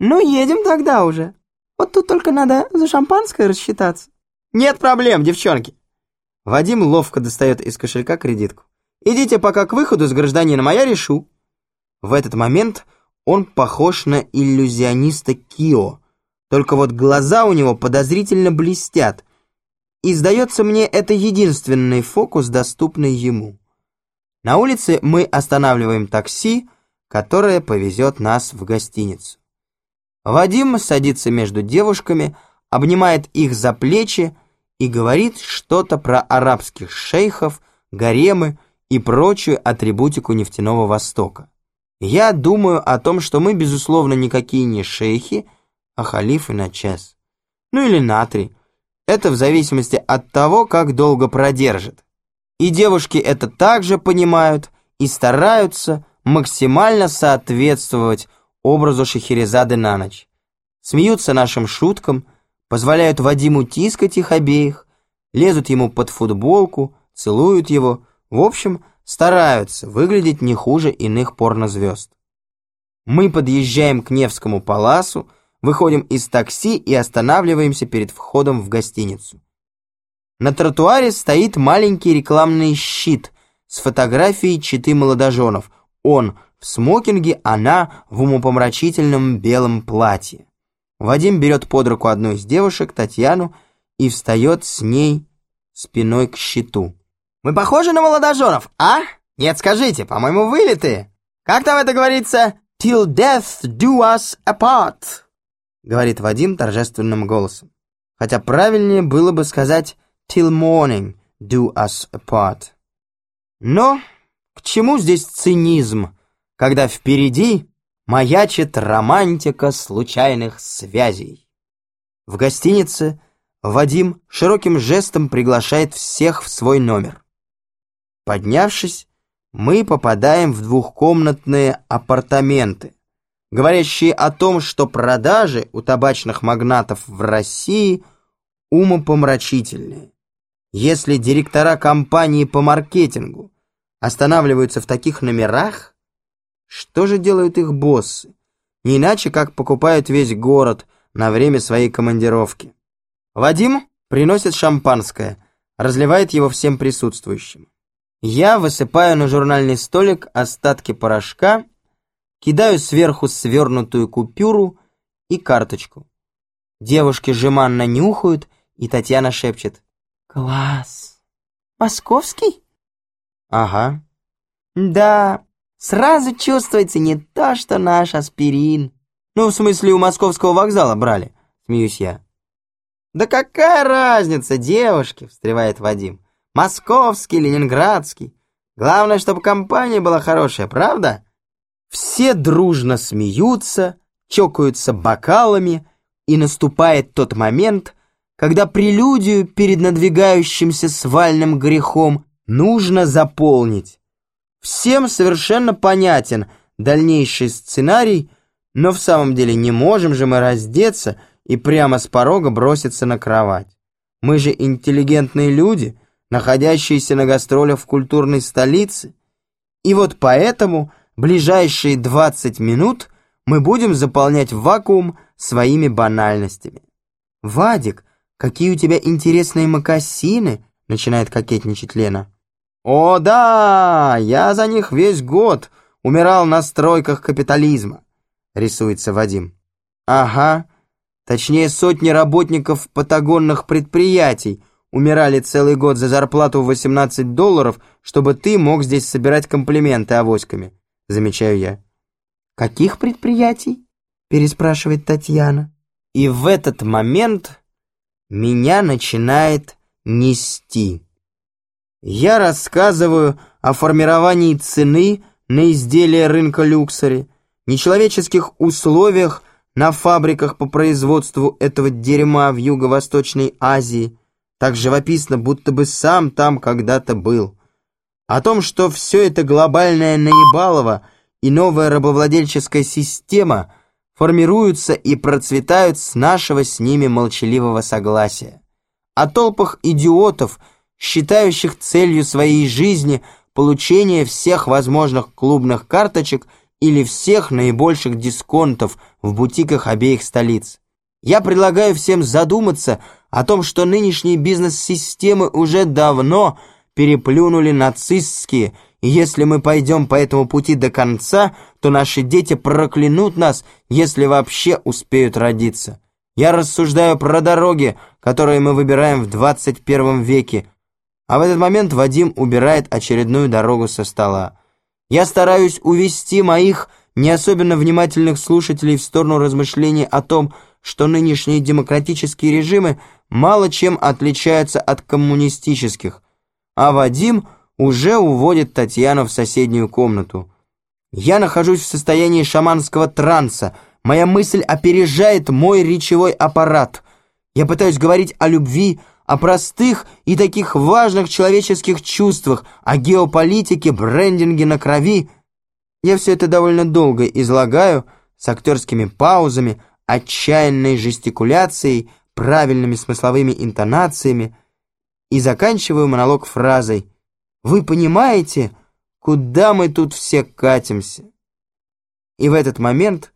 Ну, едем тогда уже. Вот тут только надо за шампанское рассчитаться. Нет проблем, девчонки. Вадим ловко достает из кошелька кредитку. Идите пока к выходу с гражданином, а я решу. В этот момент он похож на иллюзиониста Кио. Только вот глаза у него подозрительно блестят. И, сдается мне, это единственный фокус, доступный ему. На улице мы останавливаем такси, которое повезет нас в гостиницу. Вадим садится между девушками, обнимает их за плечи и говорит что-то про арабских шейхов, гаремы и прочую атрибутику нефтяного Востока. Я думаю о том, что мы, безусловно, никакие не шейхи, а халифы на час. Ну или на три. Это в зависимости от того, как долго продержит. И девушки это также понимают и стараются максимально соответствовать образу Шахерезады на ночь. Смеются нашим шуткам, позволяют Вадиму тискать их обеих, лезут ему под футболку, целуют его, в общем, стараются выглядеть не хуже иных порнозвезд. Мы подъезжаем к Невскому паласу, выходим из такси и останавливаемся перед входом в гостиницу. На тротуаре стоит маленький рекламный щит с фотографией читы молодоженов. Он в смокинге, она в умопомрачительном белом платье. Вадим берет под руку одну из девушек, Татьяну, и встает с ней спиной к щиту. Мы похожи на молодоженов, а? Нет, скажите, по-моему, вылитые. Как там это говорится? Till death do us apart, говорит Вадим торжественным голосом. Хотя правильнее было бы сказать till morning do us apart. Но к чему здесь цинизм, когда впереди маячит романтика случайных связей? В гостинице Вадим широким жестом приглашает всех в свой номер. Поднявшись, мы попадаем в двухкомнатные апартаменты, говорящие о том, что продажи у табачных магнатов в России умопомрачительные. Если директора компании по маркетингу останавливаются в таких номерах, что же делают их боссы? Не иначе, как покупают весь город на время своей командировки. Вадим приносит шампанское, разливает его всем присутствующим. Я высыпаю на журнальный столик остатки порошка, кидаю сверху свернутую купюру и карточку. Девушки жеманно нюхают, и Татьяна шепчет. «Класс! Московский?» «Ага». «Да, сразу чувствуется не то, что наш аспирин». «Ну, в смысле, у московского вокзала брали», — смеюсь я. «Да какая разница, девушки?» — встревает Вадим. Московский, ленинградский. Главное, чтобы компания была хорошая, правда? Все дружно смеются, чокаются бокалами, и наступает тот момент, когда прелюдию перед надвигающимся свальным грехом нужно заполнить. Всем совершенно понятен дальнейший сценарий, но в самом деле не можем же мы раздеться и прямо с порога броситься на кровать. Мы же интеллигентные люди — находящиеся на гастролях в культурной столице. И вот поэтому ближайшие 20 минут мы будем заполнять вакуум своими банальностями. «Вадик, какие у тебя интересные мокасины!» начинает кокетничать Лена. «О да, я за них весь год умирал на стройках капитализма», рисуется Вадим. «Ага, точнее сотни работников патагонных предприятий, умирали целый год за зарплату в 18 долларов, чтобы ты мог здесь собирать комплименты авоськами», — замечаю я. «Каких предприятий?» — переспрашивает Татьяна. И в этот момент меня начинает нести. Я рассказываю о формировании цены на изделия рынка люксери, нечеловеческих условиях на фабриках по производству этого дерьма в Юго-Восточной Азии, так живописно, будто бы сам там когда-то был. О том, что все это глобальное наебалово и новая рабовладельческая система формируются и процветают с нашего с ними молчаливого согласия. О толпах идиотов, считающих целью своей жизни получение всех возможных клубных карточек или всех наибольших дисконтов в бутиках обеих столиц. Я предлагаю всем задуматься о том, что нынешние бизнес-системы уже давно переплюнули нацистские, и если мы пойдем по этому пути до конца, то наши дети проклянут нас, если вообще успеют родиться. Я рассуждаю про дороги, которые мы выбираем в 21 веке, а в этот момент Вадим убирает очередную дорогу со стола. Я стараюсь увести моих не особенно внимательных слушателей в сторону размышлений о том, что нынешние демократические режимы мало чем отличаются от коммунистических, а Вадим уже уводит Татьяну в соседнюю комнату. Я нахожусь в состоянии шаманского транса, моя мысль опережает мой речевой аппарат. Я пытаюсь говорить о любви, о простых и таких важных человеческих чувствах, о геополитике, брендинге на крови. Я все это довольно долго излагаю, с актерскими паузами, отчаянной жестикуляцией, правильными смысловыми интонациями и заканчиваю монолог фразой «Вы понимаете, куда мы тут все катимся?» И в этот момент,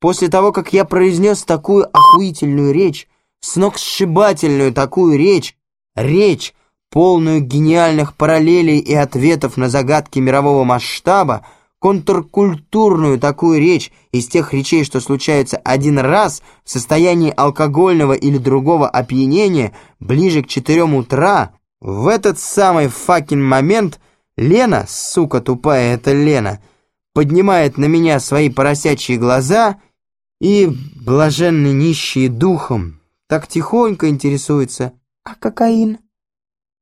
после того, как я произнес такую охуительную речь, сногсшибательную такую речь, речь, полную гениальных параллелей и ответов на загадки мирового масштаба, контркультурную такую речь из тех речей, что случаются один раз в состоянии алкогольного или другого опьянения ближе к четырем утра, в этот самый факин момент Лена, сука тупая эта Лена, поднимает на меня свои поросячьи глаза и, блаженный нищий духом, так тихонько интересуется. «А кокаин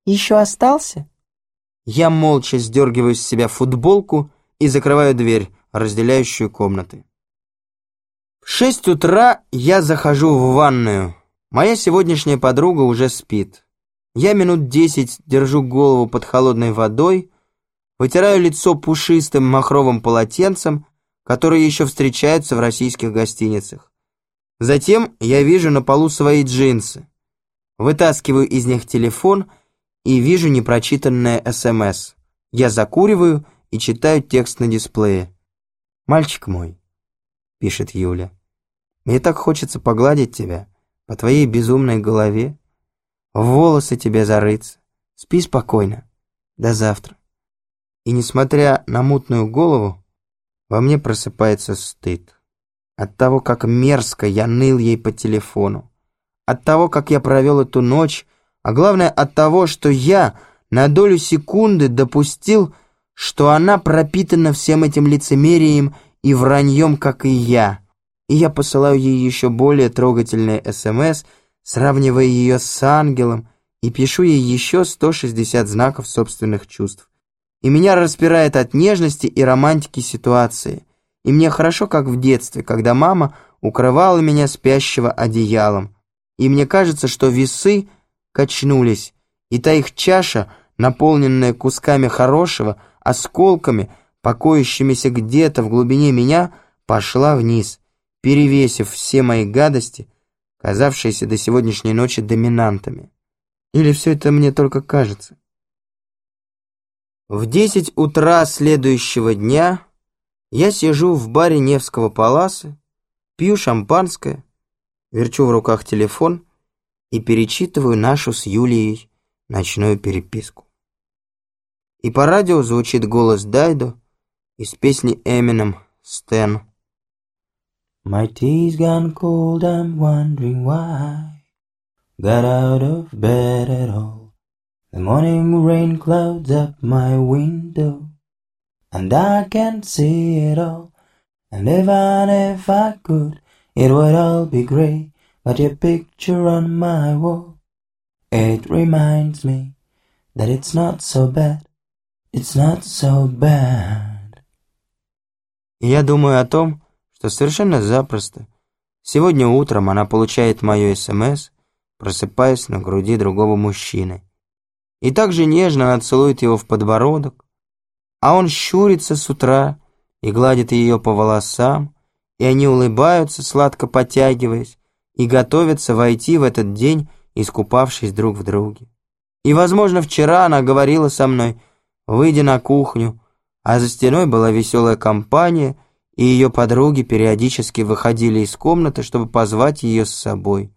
еще остался?» Я молча сдергиваю с себя футболку и закрываю дверь, разделяющую комнаты. В шесть утра я захожу в ванную. Моя сегодняшняя подруга уже спит. Я минут десять держу голову под холодной водой, вытираю лицо пушистым махровым полотенцем, которые еще встречаются в российских гостиницах. Затем я вижу на полу свои джинсы. Вытаскиваю из них телефон и вижу непрочитанное СМС. Я закуриваю и читаю текст на дисплее. «Мальчик мой», — пишет Юля, — «мне так хочется погладить тебя по твоей безумной голове, в волосы тебе зарыться. Спи спокойно. До завтра». И несмотря на мутную голову, во мне просыпается стыд. От того, как мерзко я ныл ей по телефону. От того, как я провел эту ночь, а главное от того, что я на долю секунды допустил, что она пропитана всем этим лицемерием и враньем, как и я. И я посылаю ей еще более трогательное СМС, сравнивая ее с ангелом, и пишу ей еще 160 знаков собственных чувств. И меня распирает от нежности и романтики ситуации. И мне хорошо, как в детстве, когда мама укрывала меня спящего одеялом. И мне кажется, что весы качнулись, и та их чаша, наполненная кусками хорошего, осколками, покоящимися где-то в глубине меня, пошла вниз, перевесив все мои гадости, казавшиеся до сегодняшней ночи доминантами. Или все это мне только кажется? В десять утра следующего дня я сижу в баре Невского паласа, пью шампанское, верчу в руках телефон и перечитываю нашу с Юлией ночную переписку. И по радио звучит голос Дайдо из песни Эмином «Стэн». My tea's gone cold, I'm wondering why Got out of bed at all The morning rain clouds up my window and I can't see it all. And even if I could, it would all be grey. But your picture on my wall, it reminds me that it's not so bad. It's not so bad. Я думаю о том, что совершенно запросто. Сегодня утром она получает мое СМС, просыпаясь на груди другого мужчины. И также нежно она целует его в подбородок, а он щурится с утра и гладит ее по волосам, и они улыбаются, сладко потягиваясь, и готовятся войти в этот день, искупавшись друг в друге. И, возможно, вчера она говорила со мной, выйдя на кухню, а за стеной была веселая компания, и ее подруги периодически выходили из комнаты, чтобы позвать ее с собой.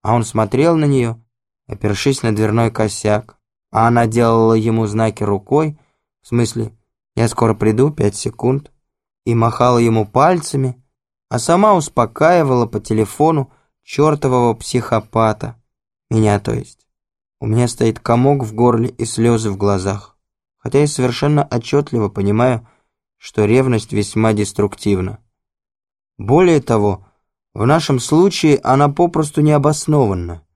А он смотрел на нее, опершись на дверной косяк, а она делала ему знаки рукой, в смысле «я скоро приду, пять секунд», и махала ему пальцами, а сама успокаивала по телефону чертового психопата, меня то есть. У меня стоит комок в горле и слезы в глазах, хотя я совершенно отчетливо понимаю, что ревность весьма деструктивна. Более того, в нашем случае она попросту необоснованна.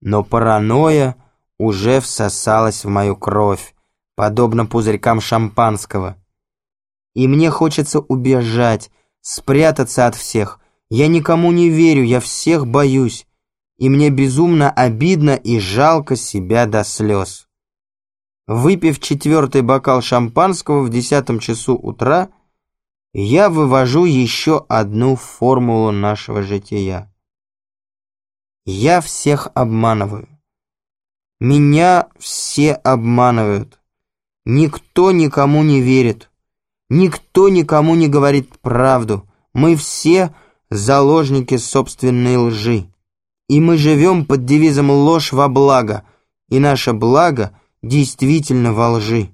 Но паранойя уже всосалась в мою кровь, подобно пузырькам шампанского. И мне хочется убежать, спрятаться от всех. Я никому не верю, я всех боюсь. И мне безумно обидно и жалко себя до слез. Выпив четвертый бокал шампанского в десятом часу утра, я вывожу еще одну формулу нашего жития. Я всех обманываю. Меня все обманывают. Никто никому не верит. Никто никому не говорит правду. Мы все заложники собственной лжи. И мы живем под девизом «ложь во благо», и наше благо — действительно во лжи.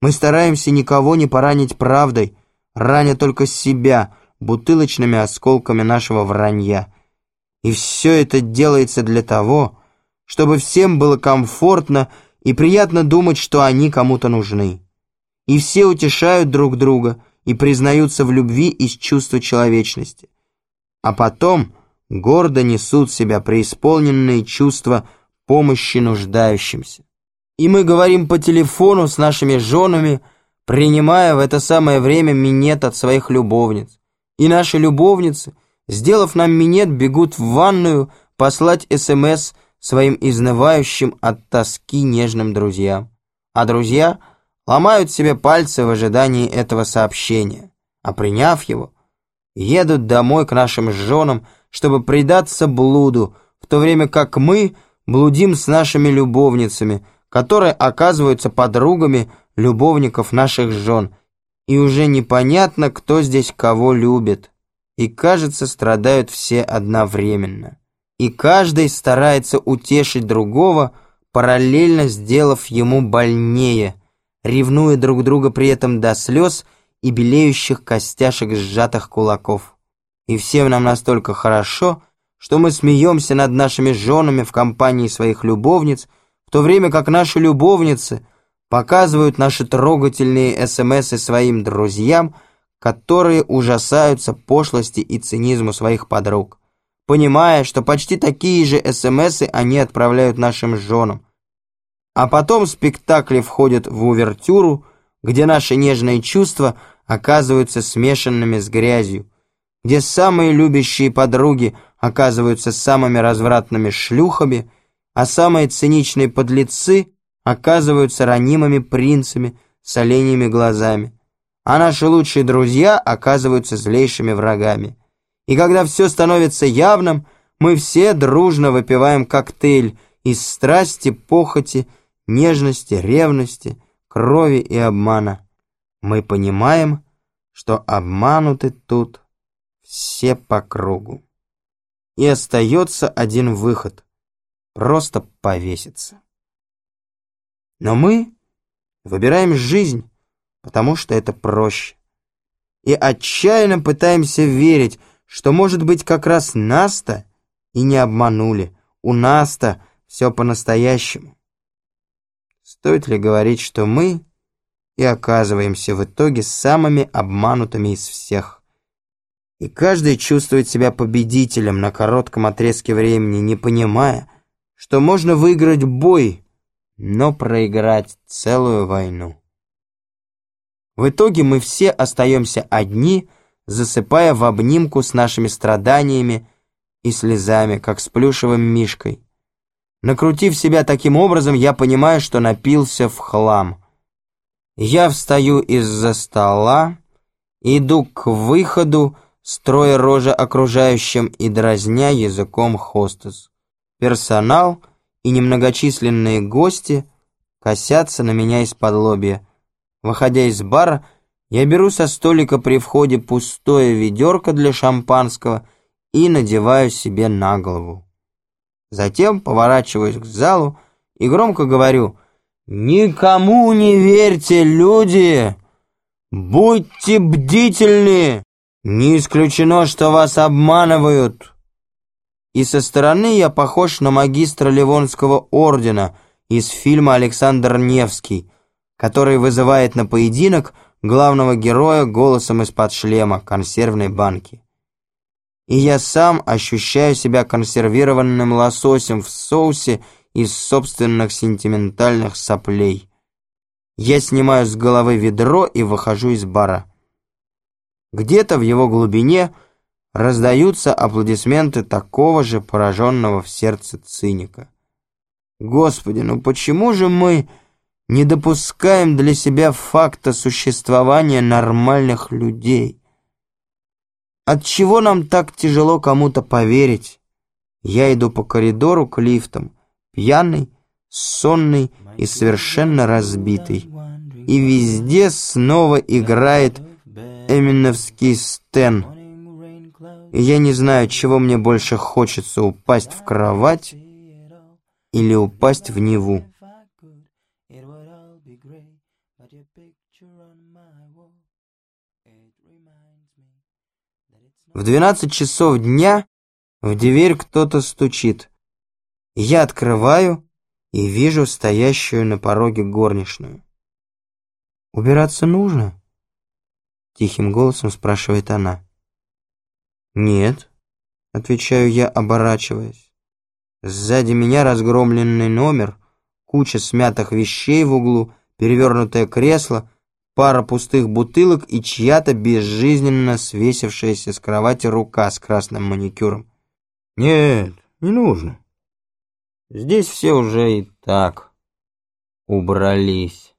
Мы стараемся никого не поранить правдой, раня только себя бутылочными осколками нашего вранья. И все это делается для того, чтобы всем было комфортно и приятно думать, что они кому-то нужны. И все утешают друг друга и признаются в любви из чувства человечности. А потом гордо несут себя преисполненные чувства помощи нуждающимся. И мы говорим по телефону с нашими женами, принимая в это самое время минет от своих любовниц. И наши любовницы, сделав нам минет, бегут в ванную послать СМС своим изнывающим от тоски нежным друзьям. А друзья ломают себе пальцы в ожидании этого сообщения, а приняв его, едут домой к нашим женам, чтобы предаться блуду, в то время как мы блудим с нашими любовницами – которые оказываются подругами любовников наших жен, и уже непонятно, кто здесь кого любит. И, кажется, страдают все одновременно. И каждый старается утешить другого, параллельно сделав ему больнее, ревнуя друг друга при этом до слез и белеющих костяшек сжатых кулаков. И всем нам настолько хорошо, что мы смеемся над нашими женами в компании своих любовниц, в то время как наши любовницы показывают наши трогательные СМСы своим друзьям, которые ужасаются пошлости и цинизму своих подруг, понимая, что почти такие же СМСы они отправляют нашим женам. А потом спектакли входят в увертюру, где наши нежные чувства оказываются смешанными с грязью, где самые любящие подруги оказываются самыми развратными шлюхами, а самые циничные подлецы оказываются ранимыми принцами с оленями глазами, а наши лучшие друзья оказываются злейшими врагами. И когда все становится явным, мы все дружно выпиваем коктейль из страсти, похоти, нежности, ревности, крови и обмана. Мы понимаем, что обмануты тут все по кругу. И остается один выход просто повеситься. Но мы выбираем жизнь, потому что это проще. И отчаянно пытаемся верить, что, может быть, как раз нас-то и не обманули. У нас-то все по-настоящему. Стоит ли говорить, что мы и оказываемся в итоге самыми обманутыми из всех? И каждый чувствует себя победителем на коротком отрезке времени, не понимая, что можно выиграть бой, но проиграть целую войну. В итоге мы все остаемся одни, засыпая в обнимку с нашими страданиями и слезами, как с плюшевым мишкой. Накрутив себя таким образом, я понимаю, что напился в хлам. Я встаю из-за стола, иду к выходу, строя рожи окружающим и дразня языком хостес. Персонал и немногочисленные гости косятся на меня из-под лобья. Выходя из бара, Я беру со столика при входе пустое ведерко для шампанского и надеваю себе на голову. Затем поворачиваюсь к залу и громко говорю «Никому не верьте, люди! Будьте бдительны! Не исключено, что вас обманывают!» И со стороны я похож на магистра Ливонского ордена из фильма «Александр Невский», который вызывает на поединок главного героя голосом из-под шлема консервной банки. И я сам ощущаю себя консервированным лососем в соусе из собственных сентиментальных соплей. Я снимаю с головы ведро и выхожу из бара. Где-то в его глубине раздаются аплодисменты такого же пораженного в сердце циника. Господи, ну почему же мы не допускаем для себя факта существования нормальных людей? Отчего нам так тяжело кому-то поверить? Я иду по коридору к лифтам пьяный, сонный и совершенно разбитый. И везде снова играет эминовский стен. Я не знаю, чего мне больше хочется, упасть в кровать или упасть в Неву. В двенадцать часов дня в дверь кто-то стучит. Я открываю и вижу стоящую на пороге горничную. «Убираться нужно?» Тихим голосом спрашивает она. «Нет», — отвечаю я, оборачиваясь. Сзади меня разгромленный номер, куча смятых вещей в углу, перевернутое кресло, пара пустых бутылок и чья-то безжизненно свесившаяся с кровати рука с красным маникюром. «Нет, не нужно», Здесь все уже и так убрались.